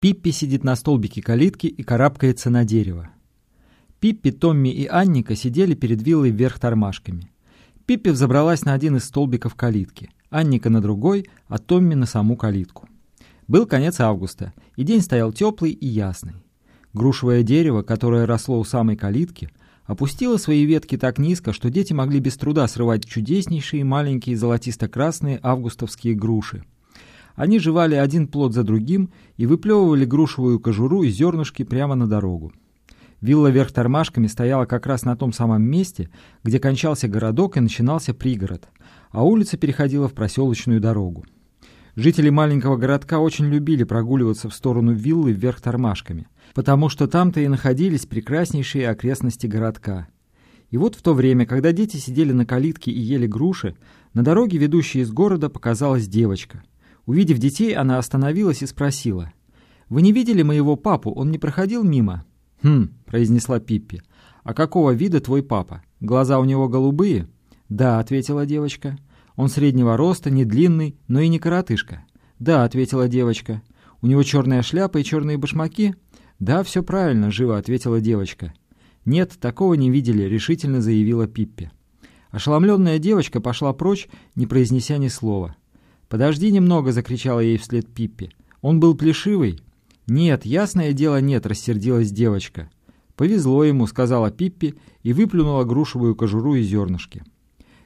Пиппи сидит на столбике калитки и карабкается на дерево. Пиппи, Томми и Анника сидели перед виллой вверх тормашками. Пиппи взобралась на один из столбиков калитки, Анника на другой, а Томми на саму калитку. Был конец августа, и день стоял теплый и ясный. Грушевое дерево, которое росло у самой калитки, опустило свои ветки так низко, что дети могли без труда срывать чудеснейшие маленькие золотисто-красные августовские груши. Они жевали один плод за другим и выплевывали грушевую кожуру и зернышки прямо на дорогу. Вилла вверх тормашками стояла как раз на том самом месте, где кончался городок и начинался пригород, а улица переходила в проселочную дорогу. Жители маленького городка очень любили прогуливаться в сторону виллы вверх тормашками, потому что там-то и находились прекраснейшие окрестности городка. И вот в то время, когда дети сидели на калитке и ели груши, на дороге, ведущей из города, показалась девочка. Увидев детей, она остановилась и спросила. «Вы не видели моего папу? Он не проходил мимо?» «Хм», — произнесла Пиппи. «А какого вида твой папа? Глаза у него голубые?» «Да», — ответила девочка. «Он среднего роста, не длинный, но и не коротышка». «Да», — ответила девочка. «У него черная шляпа и черные башмаки?» «Да, все правильно», — живо ответила девочка. «Нет, такого не видели», — решительно заявила Пиппи. Ошеломленная девочка пошла прочь, не произнеся ни слова. «Подожди немного!» — закричала ей вслед Пиппи. «Он был плешивый?» «Нет, ясное дело нет!» — рассердилась девочка. «Повезло ему!» — сказала Пиппи и выплюнула грушевую кожуру и зернышки.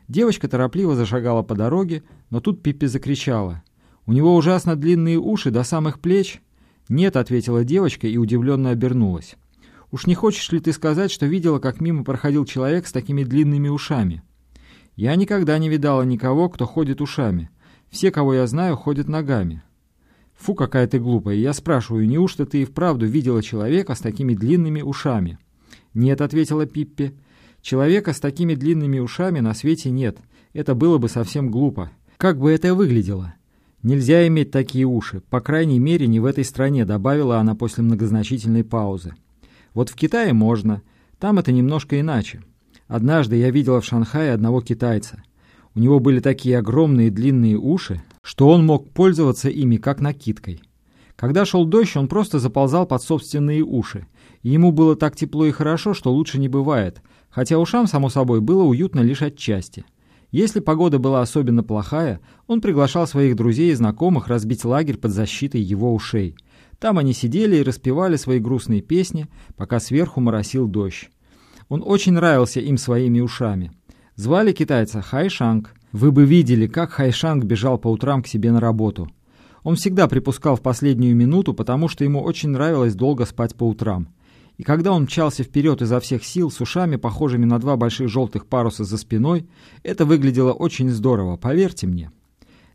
Девочка торопливо зашагала по дороге, но тут Пиппи закричала. «У него ужасно длинные уши до самых плеч!» «Нет», — ответила девочка и удивленно обернулась. «Уж не хочешь ли ты сказать, что видела, как мимо проходил человек с такими длинными ушами?» «Я никогда не видала никого, кто ходит ушами. Все, кого я знаю, ходят ногами. Фу, какая ты глупая. Я спрашиваю, неужто ты и вправду видела человека с такими длинными ушами? Нет, ответила Пиппи. Человека с такими длинными ушами на свете нет. Это было бы совсем глупо. Как бы это выглядело? Нельзя иметь такие уши, по крайней мере, не в этой стране, добавила она после многозначительной паузы. Вот в Китае можно, там это немножко иначе. Однажды я видела в Шанхае одного китайца. У него были такие огромные длинные уши, что он мог пользоваться ими как накидкой. Когда шел дождь, он просто заползал под собственные уши, и ему было так тепло и хорошо, что лучше не бывает, хотя ушам, само собой, было уютно лишь отчасти. Если погода была особенно плохая, он приглашал своих друзей и знакомых разбить лагерь под защитой его ушей. Там они сидели и распевали свои грустные песни, пока сверху моросил дождь. Он очень нравился им своими ушами. Звали китайца Хайшанг. Вы бы видели, как Хайшанг бежал по утрам к себе на работу. Он всегда припускал в последнюю минуту, потому что ему очень нравилось долго спать по утрам. И когда он мчался вперед изо всех сил, с ушами, похожими на два больших желтых паруса за спиной, это выглядело очень здорово, поверьте мне.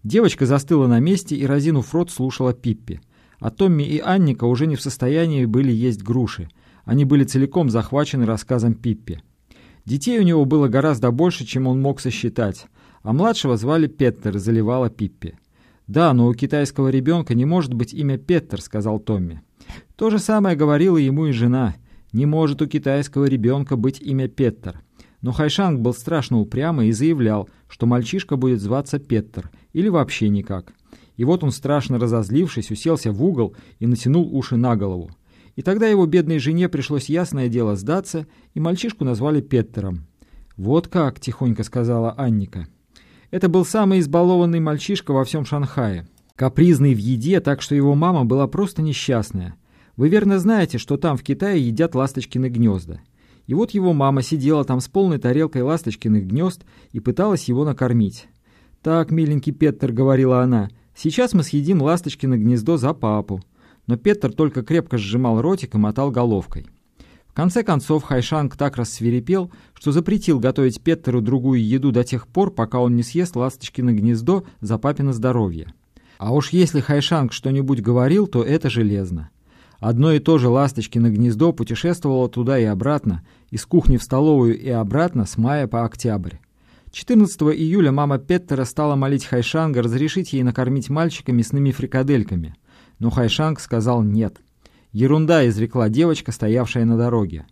Девочка застыла на месте и, разинув рот, слушала Пиппи. А Томми и Анника уже не в состоянии были есть груши. Они были целиком захвачены рассказом Пиппи. Детей у него было гораздо больше, чем он мог сосчитать, а младшего звали Петтер, заливала Пиппи. «Да, но у китайского ребенка не может быть имя Петтер», — сказал Томми. То же самое говорила ему и жена. «Не может у китайского ребенка быть имя Петтер». Но Хайшанг был страшно упрямый и заявлял, что мальчишка будет зваться Петтер или вообще никак. И вот он, страшно разозлившись, уселся в угол и натянул уши на голову. И тогда его бедной жене пришлось ясное дело сдаться, и мальчишку назвали Петтером. «Вот как», — тихонько сказала Анника. Это был самый избалованный мальчишка во всем Шанхае. Капризный в еде, так что его мама была просто несчастная. Вы верно знаете, что там в Китае едят ласточкины гнезда. И вот его мама сидела там с полной тарелкой ласточкиных гнезд и пыталась его накормить. «Так, миленький Петтер», — говорила она, — «сейчас мы съедим ласточкино гнездо за папу но Петр только крепко сжимал ротик и мотал головкой. В конце концов Хайшанг так рассверепел, что запретил готовить Петтеру другую еду до тех пор, пока он не съест ласточкино гнездо за папино здоровье. А уж если Хайшанг что-нибудь говорил, то это железно. Одно и то же ласточкино гнездо путешествовало туда и обратно, из кухни в столовую и обратно с мая по октябрь. 14 июля мама Петтера стала молить Хайшанга разрешить ей накормить мальчика мясными фрикадельками – но Хайшанг сказал «нет». «Ерунда», — изрекла девочка, стоявшая на дороге.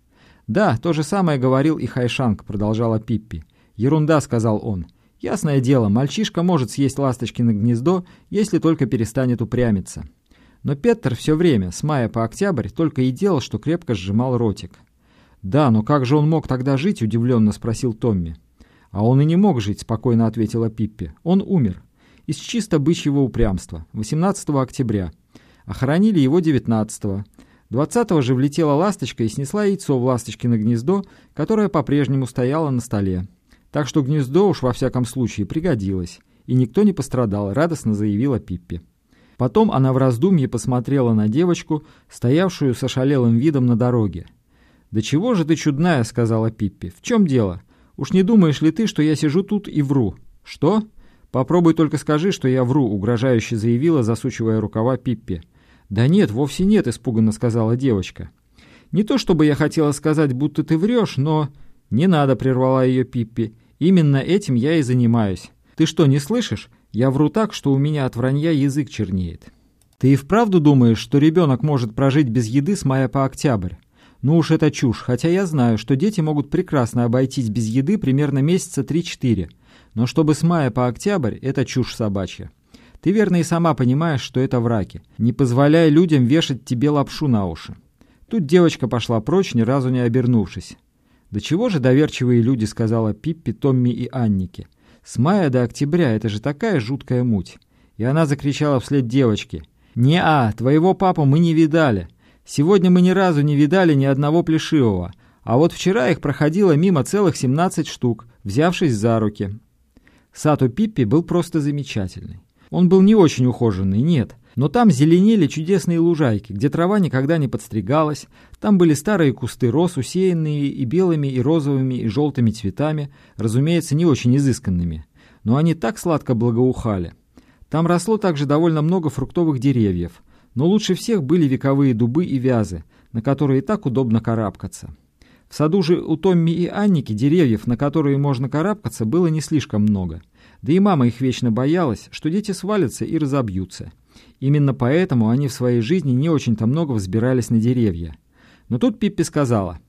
«Да, то же самое говорил и Хайшанг», — продолжала Пиппи. «Ерунда», — сказал он. «Ясное дело, мальчишка может съесть ласточкино гнездо, если только перестанет упрямиться». Но Петр все время, с мая по октябрь, только и делал, что крепко сжимал ротик. «Да, но как же он мог тогда жить?» – удивленно спросил Томми. «А он и не мог жить», – спокойно ответила Пиппи. «Он умер. Из чисто бычьего упрямства. 18 октября. Охоронили его 19-го. 20-го же влетела ласточка и снесла яйцо в ласточкино гнездо, которое по-прежнему стояло на столе. Так что гнездо уж во всяком случае пригодилось, и никто не пострадал, радостно заявила Пиппи. Потом она в раздумье посмотрела на девочку, стоявшую с ошалелым видом на дороге. «Да чего же ты чудная?» — сказала Пиппи. «В чем дело? Уж не думаешь ли ты, что я сижу тут и вру?» «Что?» «Попробуй только скажи, что я вру», — угрожающе заявила, засучивая рукава Пиппи. «Да нет, вовсе нет», — испуганно сказала девочка. «Не то чтобы я хотела сказать, будто ты врешь, но...» «Не надо», — прервала ее Пиппи. «Именно этим я и занимаюсь. Ты что, не слышишь? Я вру так, что у меня от вранья язык чернеет». «Ты и вправду думаешь, что ребенок может прожить без еды с мая по октябрь?» Ну уж это чушь, хотя я знаю, что дети могут прекрасно обойтись без еды примерно месяца 3-4. Но чтобы с мая по октябрь, это чушь собачья. Ты верно и сама понимаешь, что это враки. Не позволяй людям вешать тебе лапшу на уши. Тут девочка пошла прочь, ни разу не обернувшись. «Да чего же доверчивые люди», — сказала Пиппи, Томми и Аннике. «С мая до октября это же такая жуткая муть». И она закричала вслед девочке. «Не-а, твоего папу мы не видали. Сегодня мы ни разу не видали ни одного плешивого, а вот вчера их проходило мимо целых 17 штук, взявшись за руки». Сад у Пиппи был просто замечательный. Он был не очень ухоженный, нет, но там зеленели чудесные лужайки, где трава никогда не подстригалась, там были старые кусты роз, усеянные и белыми, и розовыми, и желтыми цветами, разумеется, не очень изысканными, но они так сладко благоухали. Там росло также довольно много фруктовых деревьев, но лучше всех были вековые дубы и вязы, на которые так удобно карабкаться. В саду же у Томми и Анники деревьев, на которые можно карабкаться, было не слишком много – да и мама их вечно боялась, что дети свалятся и разобьются. Именно поэтому они в своей жизни не очень-то много взбирались на деревья. Но тут Пиппи сказала,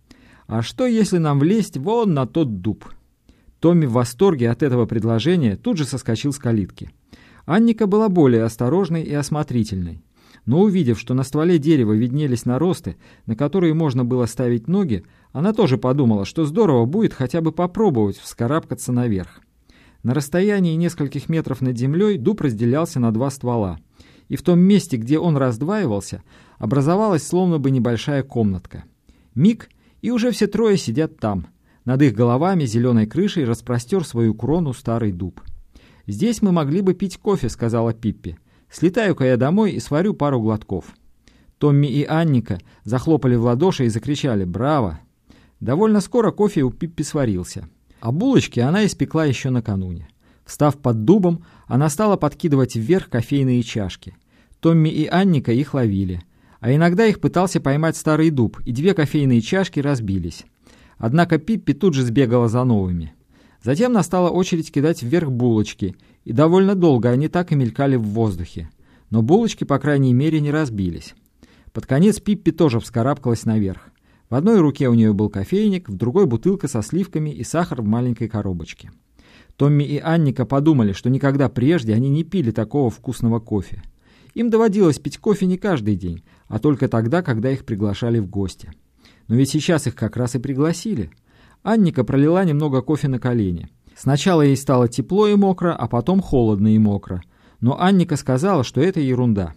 «А что, если нам влезть вон на тот дуб?» Томми в восторге от этого предложения тут же соскочил с калитки. Анника была более осторожной и осмотрительной. Но увидев, что на стволе дерева виднелись наросты, на которые можно было ставить ноги, она тоже подумала, что здорово будет хотя бы попробовать вскарабкаться наверх. На расстоянии нескольких метров над землей дуб разделялся на два ствола, и в том месте, где он раздваивался, образовалась словно бы небольшая комнатка. Миг, и уже все трое сидят там. Над их головами зеленой крышей распростер свою крону старый дуб. «Здесь мы могли бы пить кофе», — сказала Пиппи. «Слетаю-ка я домой и сварю пару глотков». Томми и Анника захлопали в ладоши и закричали «Браво!». Довольно скоро кофе у Пиппи сварился. А булочки она испекла еще накануне. Встав под дубом, она стала подкидывать вверх кофейные чашки. Томми и Анника их ловили. А иногда их пытался поймать старый дуб, и две кофейные чашки разбились. Однако Пиппи тут же сбегала за новыми. Затем настала очередь кидать вверх булочки, и довольно долго они так и мелькали в воздухе. Но булочки, по крайней мере, не разбились. Под конец Пиппи тоже вскарабкалась наверх. В одной руке у нее был кофейник, в другой бутылка со сливками и сахар в маленькой коробочке. Томми и Анника подумали, что никогда прежде они не пили такого вкусного кофе. Им доводилось пить кофе не каждый день, а только тогда, когда их приглашали в гости. Но ведь сейчас их как раз и пригласили. Анника пролила немного кофе на колени. Сначала ей стало тепло и мокро, а потом холодно и мокро. Но Анника сказала, что это ерунда.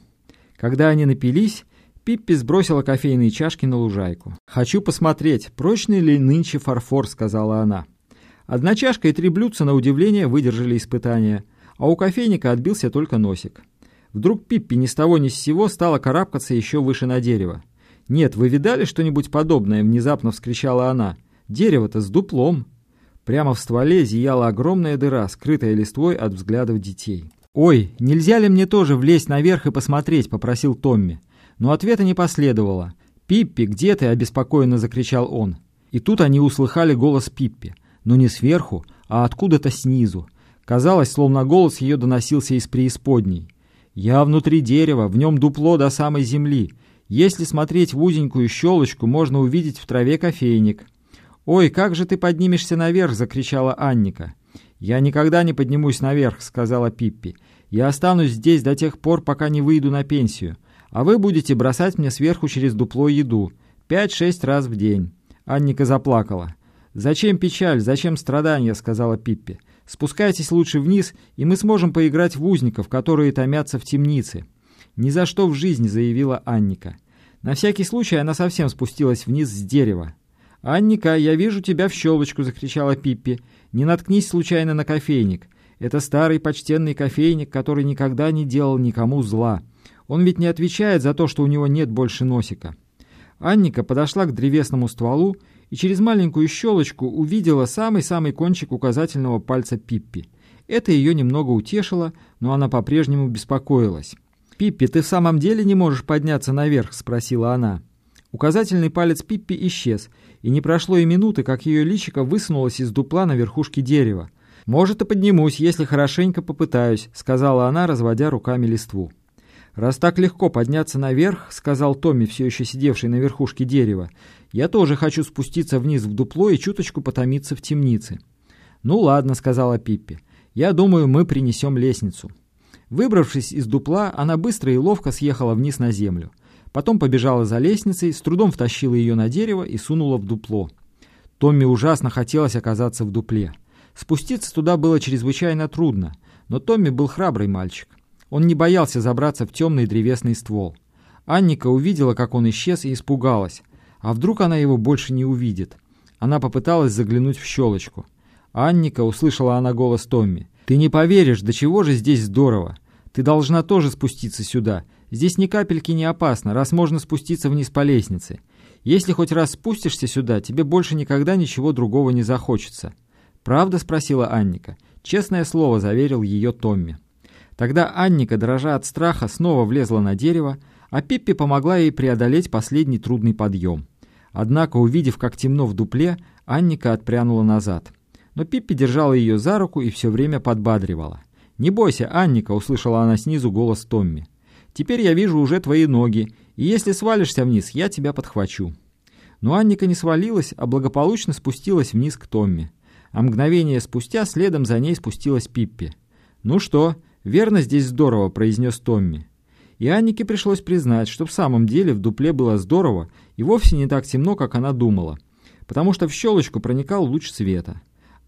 Когда они напились, Пиппи сбросила кофейные чашки на лужайку. «Хочу посмотреть, прочный ли нынче фарфор», — сказала она. Одна чашка и три блюдца, на удивление, выдержали испытания, а у кофейника отбился только носик. Вдруг Пиппи ни с того ни с сего стала карабкаться еще выше на дерево. «Нет, вы видали что-нибудь подобное?» — внезапно вскричала она. «Дерево-то с дуплом». Прямо в стволе зияла огромная дыра, скрытая листвой от взглядов детей. «Ой, нельзя ли мне тоже влезть наверх и посмотреть?» — попросил Томми. Но ответа не последовало. «Пиппи, где ты?» – обеспокоенно закричал он. И тут они услыхали голос Пиппи, но не сверху, а откуда-то снизу. Казалось, словно голос ее доносился из преисподней. «Я внутри дерева, в нем дупло до самой земли. Если смотреть в узенькую щелочку, можно увидеть в траве кофейник». «Ой, как же ты поднимешься наверх!» – закричала Анника. «Я никогда не поднимусь наверх», – сказала Пиппи. «Я останусь здесь до тех пор, пока не выйду на пенсию. А вы будете бросать мне сверху через дупло еду. Пять-шесть раз в день». Анника заплакала. «Зачем печаль, зачем страдания?» — сказала Пиппи. «Спускайтесь лучше вниз, и мы сможем поиграть в узников, которые томятся в темнице». «Ни за что в жизни», — заявила Анника. На всякий случай она совсем спустилась вниз с дерева. «Анника, я вижу тебя в щелочку!» — закричала Пиппи. «Не наткнись случайно на кофейник. Это старый почтенный кофейник, который никогда не делал никому зла. Он ведь не отвечает за то, что у него нет больше носика». Анника подошла к древесному стволу и через маленькую щелочку увидела самый-самый кончик указательного пальца Пиппи. Это ее немного утешило, но она по-прежнему беспокоилась. «Пиппи, ты в самом деле не можешь подняться наверх?» — спросила она. Указательный палец Пиппи исчез, и не прошло и минуты, как ее личико высунулось из дупла на верхушке дерева. «Может, и поднимусь, если хорошенько попытаюсь», — сказала она, разводя руками листву. «Раз так легко подняться наверх», — сказал Томми, все еще сидевший на верхушке дерева, «я тоже хочу спуститься вниз в дупло и чуточку потомиться в темнице». «Ну ладно», — сказала Пиппи, — «я думаю, мы принесем лестницу». Выбравшись из дупла, она быстро и ловко съехала вниз на землю. Потом побежала за лестницей, с трудом втащила ее на дерево и сунула в дупло. Томми ужасно хотелось оказаться в дупле. Спуститься туда было чрезвычайно трудно, но Томми был храбрый мальчик. Он не боялся забраться в темный древесный ствол. Анника увидела, как он исчез, и испугалась. А вдруг она его больше не увидит? Она попыталась заглянуть в щелочку. «Анника», — услышала она голос Томми, — «ты не поверишь, до чего же здесь здорово. Ты должна тоже спуститься сюда. Здесь ни капельки не опасно, раз можно спуститься вниз по лестнице. Если хоть раз спустишься сюда, тебе больше никогда ничего другого не захочется». «Правда?» — спросила Анника. «Честное слово», — заверил ее Томми. Тогда Анника, дрожа от страха, снова влезла на дерево, а Пиппи помогла ей преодолеть последний трудный подъем. Однако, увидев, как темно в дупле, Анника отпрянула назад. Но Пиппи держала ее за руку и все время подбадривала. «Не бойся, Анника!» — услышала она снизу голос Томми. «Теперь я вижу уже твои ноги, и если свалишься вниз, я тебя подхвачу». Но Анника не свалилась, а благополучно спустилась вниз к Томми. А мгновение спустя следом за ней спустилась Пиппи. «Ну что, верно здесь здорово», — произнес Томми. И Аннике пришлось признать, что в самом деле в дупле было здорово и вовсе не так темно, как она думала, потому что в щелочку проникал луч света.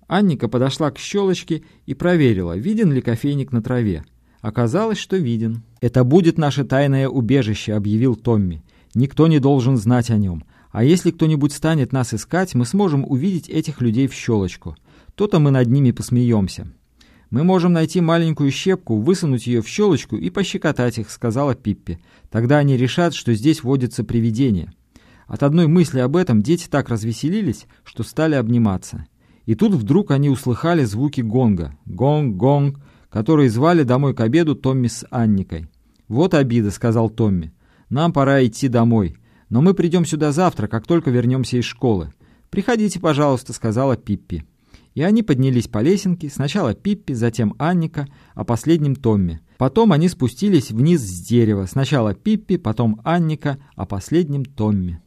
Анника подошла к щелочке и проверила, виден ли кофейник на траве. Оказалось, что виден. «Это будет наше тайное убежище», — объявил Томми. «Никто не должен знать о нем. А если кто-нибудь станет нас искать, мы сможем увидеть этих людей в щелочку. То-то мы над ними посмеемся». «Мы можем найти маленькую щепку, высунуть ее в щелочку и пощекотать их», — сказала Пиппи. «Тогда они решат, что здесь водится привидение». От одной мысли об этом дети так развеселились, что стали обниматься. И тут вдруг они услыхали звуки гонга. Гонг-гонг, которые звали домой к обеду Томми с Анникой. «Вот обида», — сказал Томми. «Нам пора идти домой. Но мы придем сюда завтра, как только вернемся из школы. Приходите, пожалуйста», — сказала Пиппи. И они поднялись по лесенке, сначала Пиппи, затем Анника, а последним Томми. Потом они спустились вниз с дерева, сначала Пиппи, потом Анника, а последним Томми.